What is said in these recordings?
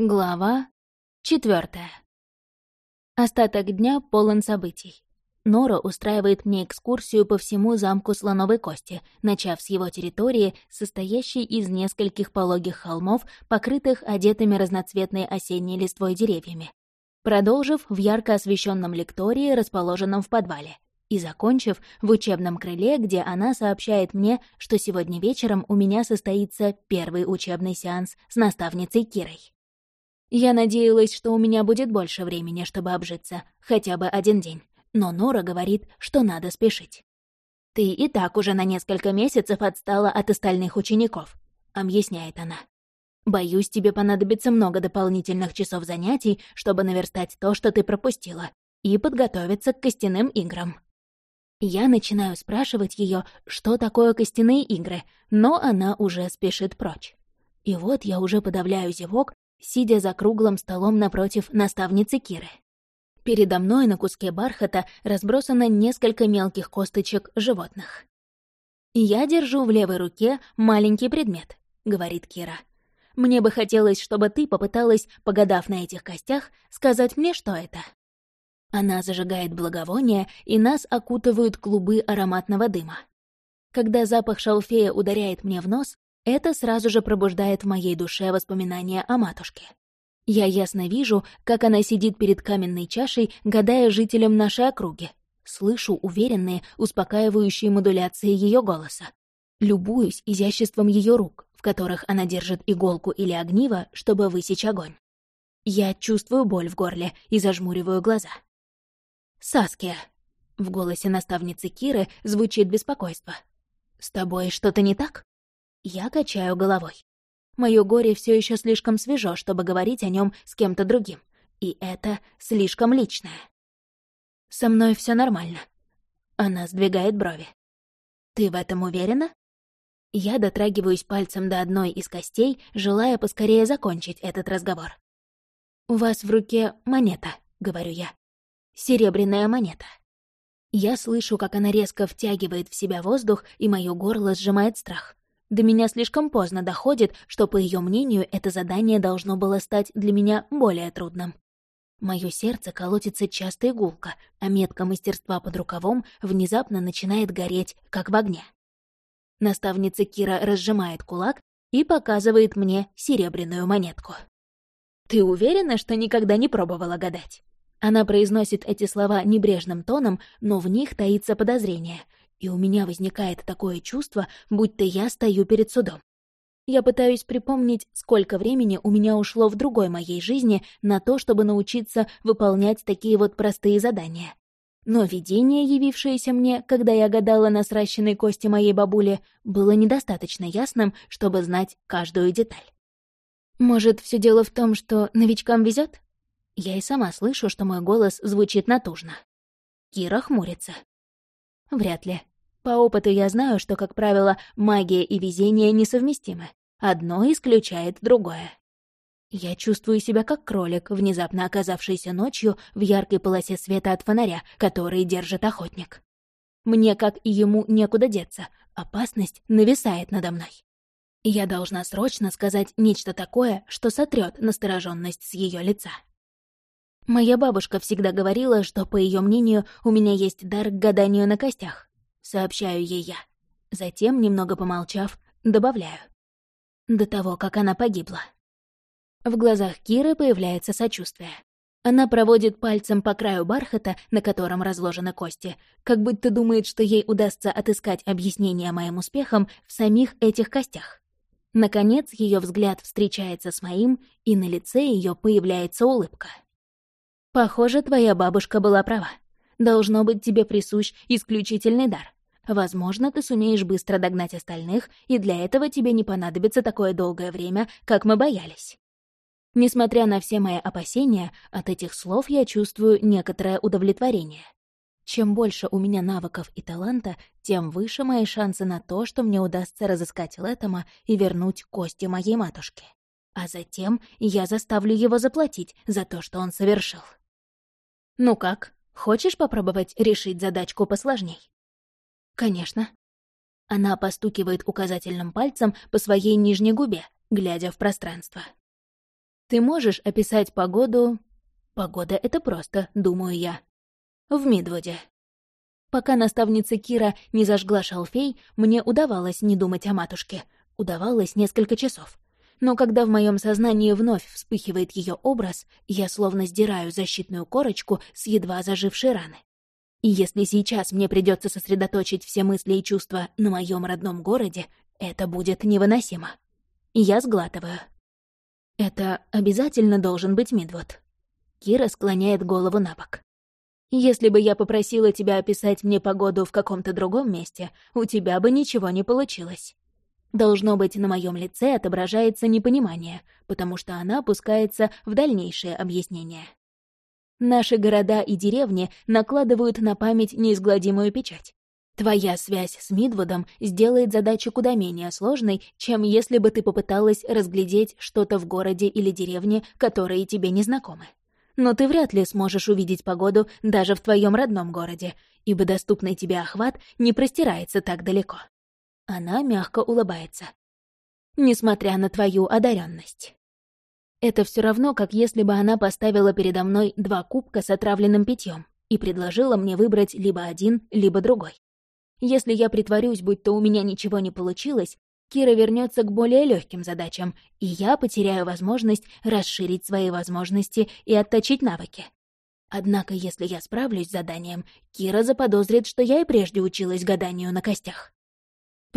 Глава четвертая. Остаток дня полон событий. Нора устраивает мне экскурсию по всему замку Слоновой Кости, начав с его территории, состоящей из нескольких пологих холмов, покрытых одетыми разноцветной осенней листвой деревьями. Продолжив в ярко освещенном лектории, расположенном в подвале. И закончив в учебном крыле, где она сообщает мне, что сегодня вечером у меня состоится первый учебный сеанс с наставницей Кирой. Я надеялась, что у меня будет больше времени, чтобы обжиться, хотя бы один день. Но Нора говорит, что надо спешить. «Ты и так уже на несколько месяцев отстала от остальных учеников», — объясняет она. «Боюсь, тебе понадобится много дополнительных часов занятий, чтобы наверстать то, что ты пропустила, и подготовиться к костяным играм». Я начинаю спрашивать ее, что такое костяные игры, но она уже спешит прочь. И вот я уже подавляю зевок, сидя за круглым столом напротив наставницы Киры. Передо мной на куске бархата разбросано несколько мелких косточек животных. «Я держу в левой руке маленький предмет», — говорит Кира. «Мне бы хотелось, чтобы ты попыталась, погадав на этих костях, сказать мне, что это». Она зажигает благовоние, и нас окутывают клубы ароматного дыма. Когда запах шалфея ударяет мне в нос, это сразу же пробуждает в моей душе воспоминания о матушке. Я ясно вижу, как она сидит перед каменной чашей, гадая жителям нашей округи. Слышу уверенные, успокаивающие модуляции ее голоса. Любуюсь изяществом ее рук, в которых она держит иголку или огниво, чтобы высечь огонь. Я чувствую боль в горле и зажмуриваю глаза. «Саския», — в голосе наставницы Киры звучит беспокойство. «С тобой что-то не так?» Я качаю головой. Мое горе все еще слишком свежо, чтобы говорить о нем с кем-то другим. И это слишком личное. Со мной все нормально. Она сдвигает брови. Ты в этом уверена? Я дотрагиваюсь пальцем до одной из костей, желая поскорее закончить этот разговор. «У вас в руке монета», — говорю я. «Серебряная монета». Я слышу, как она резко втягивает в себя воздух, и мое горло сжимает страх. До меня слишком поздно доходит, что, по ее мнению, это задание должно было стать для меня более трудным. Мое сердце колотится часто и гулко, а метка мастерства под рукавом внезапно начинает гореть, как в огне. Наставница Кира разжимает кулак и показывает мне серебряную монетку. «Ты уверена, что никогда не пробовала гадать?» Она произносит эти слова небрежным тоном, но в них таится подозрение — и у меня возникает такое чувство, будто я стою перед судом. Я пытаюсь припомнить, сколько времени у меня ушло в другой моей жизни на то, чтобы научиться выполнять такие вот простые задания. Но видение, явившееся мне, когда я гадала на сращенной кости моей бабули, было недостаточно ясным, чтобы знать каждую деталь. Может, все дело в том, что новичкам везет? Я и сама слышу, что мой голос звучит натужно. Кира хмурится. Вряд ли. По опыту я знаю, что, как правило, магия и везение несовместимы. Одно исключает другое. Я чувствую себя как кролик, внезапно оказавшийся ночью в яркой полосе света от фонаря, который держит охотник. Мне, как и ему, некуда деться. Опасность нависает надо мной. Я должна срочно сказать нечто такое, что сотрет настороженность с ее лица. Моя бабушка всегда говорила, что, по ее мнению, у меня есть дар к гаданию на костях сообщаю ей я. Затем, немного помолчав, добавляю. До того, как она погибла. В глазах Киры появляется сочувствие. Она проводит пальцем по краю бархата, на котором разложены кости, как будто думает, что ей удастся отыскать объяснение моим успехам в самих этих костях. Наконец, ее взгляд встречается с моим, и на лице ее появляется улыбка. «Похоже, твоя бабушка была права. Должно быть тебе присущ исключительный дар. Возможно, ты сумеешь быстро догнать остальных, и для этого тебе не понадобится такое долгое время, как мы боялись. Несмотря на все мои опасения, от этих слов я чувствую некоторое удовлетворение. Чем больше у меня навыков и таланта, тем выше мои шансы на то, что мне удастся разыскать Лэттема и вернуть кости моей матушки. А затем я заставлю его заплатить за то, что он совершил. Ну как, хочешь попробовать решить задачку посложней? «Конечно». Она постукивает указательным пальцем по своей нижней губе, глядя в пространство. Ты можешь описать погоду... Погода — это просто, думаю я. В Мидвуде. Пока наставница Кира не зажгла шалфей, мне удавалось не думать о матушке. Удавалось несколько часов. Но когда в моем сознании вновь вспыхивает ее образ, я словно сдираю защитную корочку с едва зажившей раны. И если сейчас мне придется сосредоточить все мысли и чувства на моем родном городе, это будет невыносимо. Я сглатываю. Это обязательно должен быть Мидвуд. Кира склоняет голову на бок. Если бы я попросила тебя описать мне погоду в каком-то другом месте, у тебя бы ничего не получилось. Должно быть, на моем лице отображается непонимание, потому что она опускается в дальнейшее объяснение. Наши города и деревни накладывают на память неизгладимую печать. Твоя связь с Мидвудом сделает задачу куда менее сложной, чем если бы ты попыталась разглядеть что-то в городе или деревне, которые тебе не знакомы. Но ты вряд ли сможешь увидеть погоду даже в твоем родном городе, ибо доступный тебе охват не простирается так далеко. Она мягко улыбается. Несмотря на твою одаренность. Это все равно, как если бы она поставила передо мной два кубка с отравленным питьем и предложила мне выбрать либо один, либо другой. Если я притворюсь, будь то у меня ничего не получилось, Кира вернется к более легким задачам, и я потеряю возможность расширить свои возможности и отточить навыки. Однако, если я справлюсь с заданием, Кира заподозрит, что я и прежде училась гаданию на костях.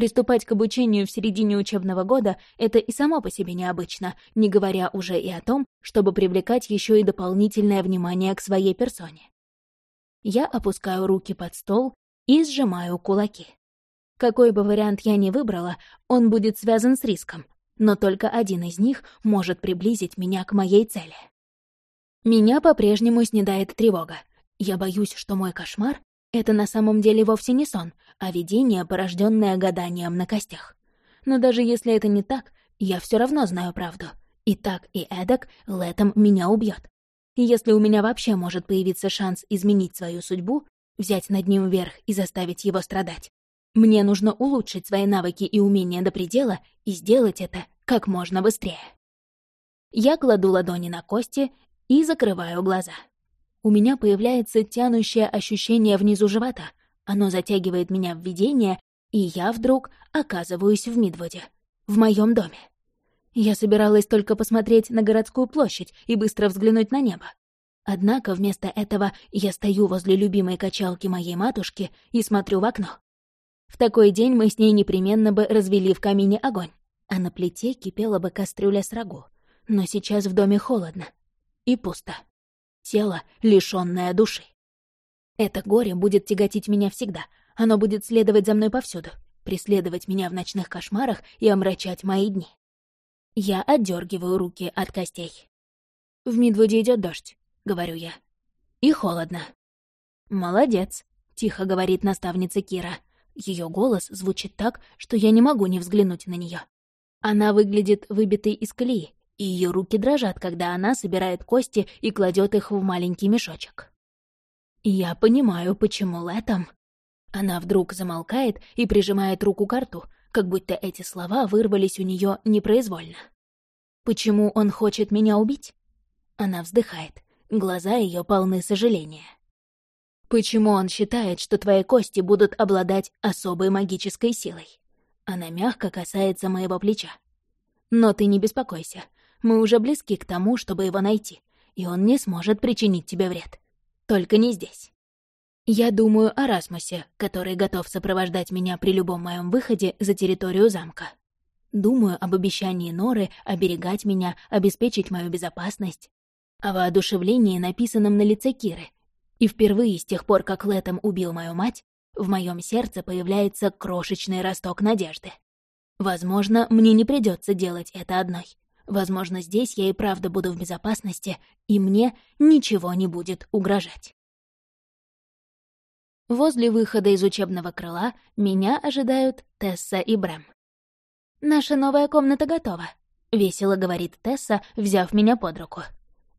Приступать к обучению в середине учебного года — это и само по себе необычно, не говоря уже и о том, чтобы привлекать еще и дополнительное внимание к своей персоне. Я опускаю руки под стол и сжимаю кулаки. Какой бы вариант я ни выбрала, он будет связан с риском, но только один из них может приблизить меня к моей цели. Меня по-прежнему снедает тревога. Я боюсь, что мой кошмар это на самом деле вовсе не сон, а видение, порожденное гаданием на костях. Но даже если это не так, я все равно знаю правду. И так, и эдак Летом меня убьет. Если у меня вообще может появиться шанс изменить свою судьбу, взять над ним верх и заставить его страдать, мне нужно улучшить свои навыки и умения до предела и сделать это как можно быстрее. Я кладу ладони на кости и закрываю глаза. У меня появляется тянущее ощущение внизу живота. Оно затягивает меня в видение, и я вдруг оказываюсь в Мидвуде, в моем доме. Я собиралась только посмотреть на городскую площадь и быстро взглянуть на небо. Однако вместо этого я стою возле любимой качалки моей матушки и смотрю в окно. В такой день мы с ней непременно бы развели в камине огонь, а на плите кипела бы кастрюля с рагу. Но сейчас в доме холодно и пусто тело, лишённое души. Это горе будет тяготить меня всегда, оно будет следовать за мной повсюду, преследовать меня в ночных кошмарах и омрачать мои дни. Я отдергиваю руки от костей. «В Мидвуде идет дождь», — говорю я. «И холодно». «Молодец», — тихо говорит наставница Кира. Ее голос звучит так, что я не могу не взглянуть на нее. Она выглядит выбитой из колеи, и ее руки дрожат, когда она собирает кости и кладет их в маленький мешочек. Я понимаю, почему Летом... Она вдруг замолкает и прижимает руку к рту, как будто эти слова вырвались у нее непроизвольно. «Почему он хочет меня убить?» Она вздыхает, глаза ее полны сожаления. «Почему он считает, что твои кости будут обладать особой магической силой?» Она мягко касается моего плеча. «Но ты не беспокойся, мы уже близки к тому, чтобы его найти, и он не сможет причинить тебе вред. Только не здесь. Я думаю о Расмусе, который готов сопровождать меня при любом моем выходе за территорию замка. Думаю об обещании Норы оберегать меня, обеспечить мою безопасность. О воодушевлении, написанном на лице Киры. И впервые с тех пор, как Летом убил мою мать, в моем сердце появляется крошечный росток надежды. Возможно, мне не придется делать это одной. Возможно, здесь я и правда буду в безопасности, и мне ничего не будет угрожать. Возле выхода из учебного крыла меня ожидают Тесса и Брэм. «Наша новая комната готова», — весело говорит Тесса, взяв меня под руку.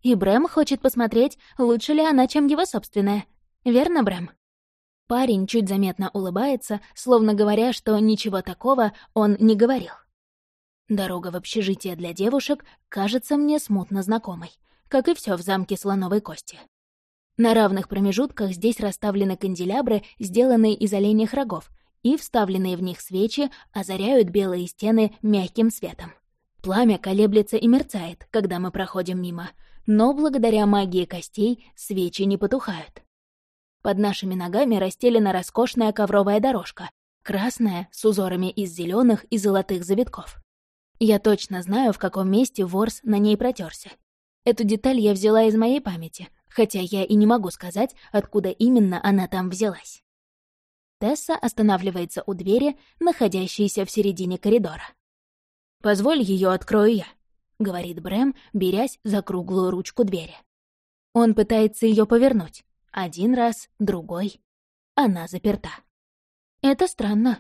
«И Брэм хочет посмотреть, лучше ли она, чем его собственная. Верно, Брэм?» Парень чуть заметно улыбается, словно говоря, что ничего такого он не говорил. Дорога в общежитие для девушек кажется мне смутно знакомой, как и все в замке Слоновой Кости. На равных промежутках здесь расставлены канделябры, сделанные из оленьих рогов, и вставленные в них свечи озаряют белые стены мягким светом. Пламя колеблется и мерцает, когда мы проходим мимо, но благодаря магии костей свечи не потухают. Под нашими ногами расстелена роскошная ковровая дорожка, красная, с узорами из зеленых и золотых завитков. Я точно знаю, в каком месте ворс на ней протерся. Эту деталь я взяла из моей памяти, хотя я и не могу сказать, откуда именно она там взялась. Тесса останавливается у двери, находящейся в середине коридора. «Позволь ее открою я», — говорит Брэм, берясь за круглую ручку двери. Он пытается ее повернуть. Один раз, другой. Она заперта. Это странно.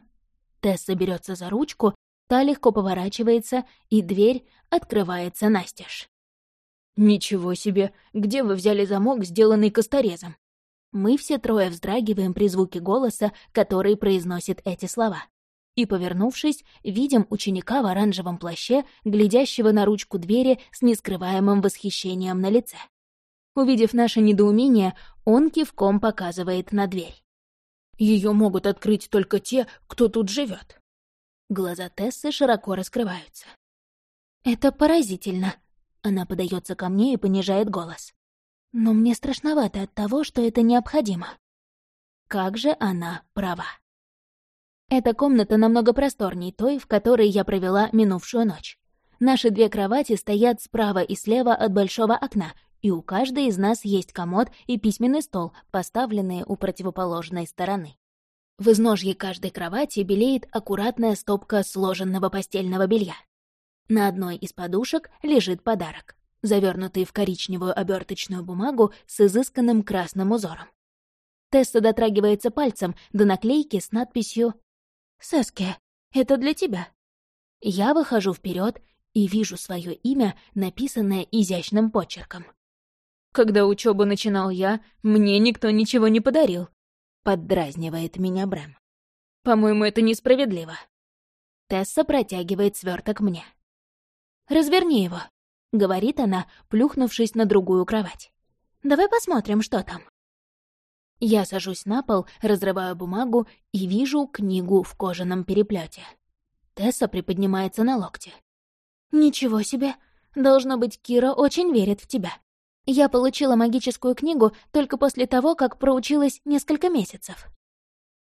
Тесса берется за ручку, та легко поворачивается, и дверь открывается настежь. «Ничего себе! Где вы взяли замок, сделанный косторезом?» Мы все трое вздрагиваем при звуке голоса, который произносит эти слова и, повернувшись, видим ученика в оранжевом плаще, глядящего на ручку двери с нескрываемым восхищением на лице. Увидев наше недоумение, он кивком показывает на дверь. Ее могут открыть только те, кто тут живет. Глаза Тессы широко раскрываются. «Это поразительно!» Она подается ко мне и понижает голос. «Но мне страшновато от того, что это необходимо». Как же она права. Эта комната намного просторней той, в которой я провела минувшую ночь. Наши две кровати стоят справа и слева от большого окна, и у каждой из нас есть комод и письменный стол, поставленные у противоположной стороны. В изножье каждой кровати белеет аккуратная стопка сложенного постельного белья. На одной из подушек лежит подарок, завернутый в коричневую оберточную бумагу с изысканным красным узором. Тесса дотрагивается пальцем до наклейки с надписью «Саске, это для тебя». Я выхожу вперед и вижу свое имя, написанное изящным почерком. «Когда учебу начинал я, мне никто ничего не подарил», — поддразнивает меня Брэм. «По-моему, это несправедливо». Тесса протягивает сверток мне. «Разверни его», — говорит она, плюхнувшись на другую кровать. «Давай посмотрим, что там». Я сажусь на пол, разрываю бумагу и вижу книгу в кожаном переплете. Тесса приподнимается на локте. «Ничего себе! Должно быть, Кира очень верит в тебя. Я получила магическую книгу только после того, как проучилась несколько месяцев».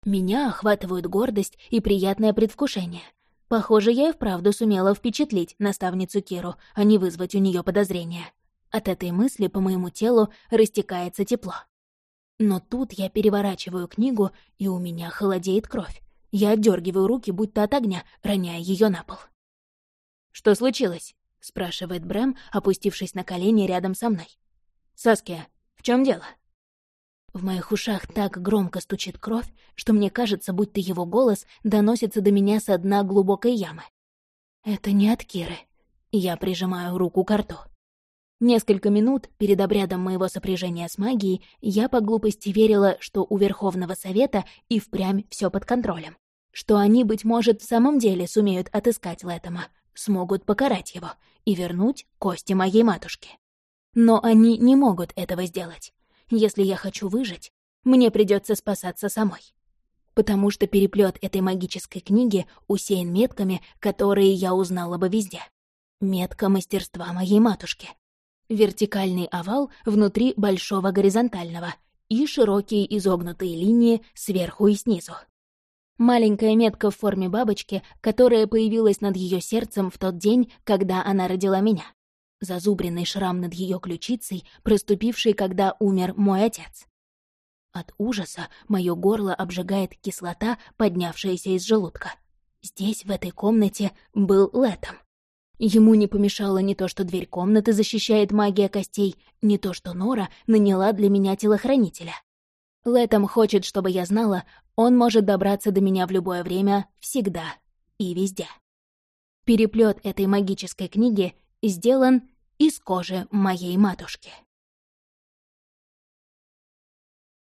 Меня охватывают гордость и приятное предвкушение. Похоже, я и вправду сумела впечатлить наставницу Киру, а не вызвать у нее подозрения. От этой мысли по моему телу растекается тепло. Но тут я переворачиваю книгу, и у меня холодеет кровь. Я отдергиваю руки, будто от огня, роняя ее на пол. «Что случилось?» — спрашивает Брэм, опустившись на колени рядом со мной. «Саския, в чем дело?» В моих ушах так громко стучит кровь, что мне кажется, будто его голос доносится до меня со дна глубокой ямы. Это не от Киры. Я прижимаю руку к рту. Несколько минут перед обрядом моего сопряжения с магией я по глупости верила, что у Верховного Совета и впрямь все под контролем. Что они, быть может, в самом деле сумеют отыскать Лэттема, смогут покарать его и вернуть кости моей матушки. Но они не могут этого сделать. Если я хочу выжить, мне придется спасаться самой. Потому что переплет этой магической книги усеян метками, которые я узнала бы везде. Метка мастерства моей матушки вертикальный овал внутри большого горизонтального и широкие изогнутые линии сверху и снизу. Маленькая метка в форме бабочки, которая появилась над ее сердцем в тот день, когда она родила меня. Зазубренный шрам над ее ключицей, проступивший, когда умер мой отец. От ужаса мое горло обжигает кислота, поднявшаяся из желудка. Здесь, в этой комнате, был Летом. Ему не помешало не то, что дверь комнаты защищает магия костей, не то, что Нора наняла для меня телохранителя. Лэтом хочет, чтобы я знала, он может добраться до меня в любое время, всегда и везде. Переплет этой магической книги сделан из кожи моей матушки.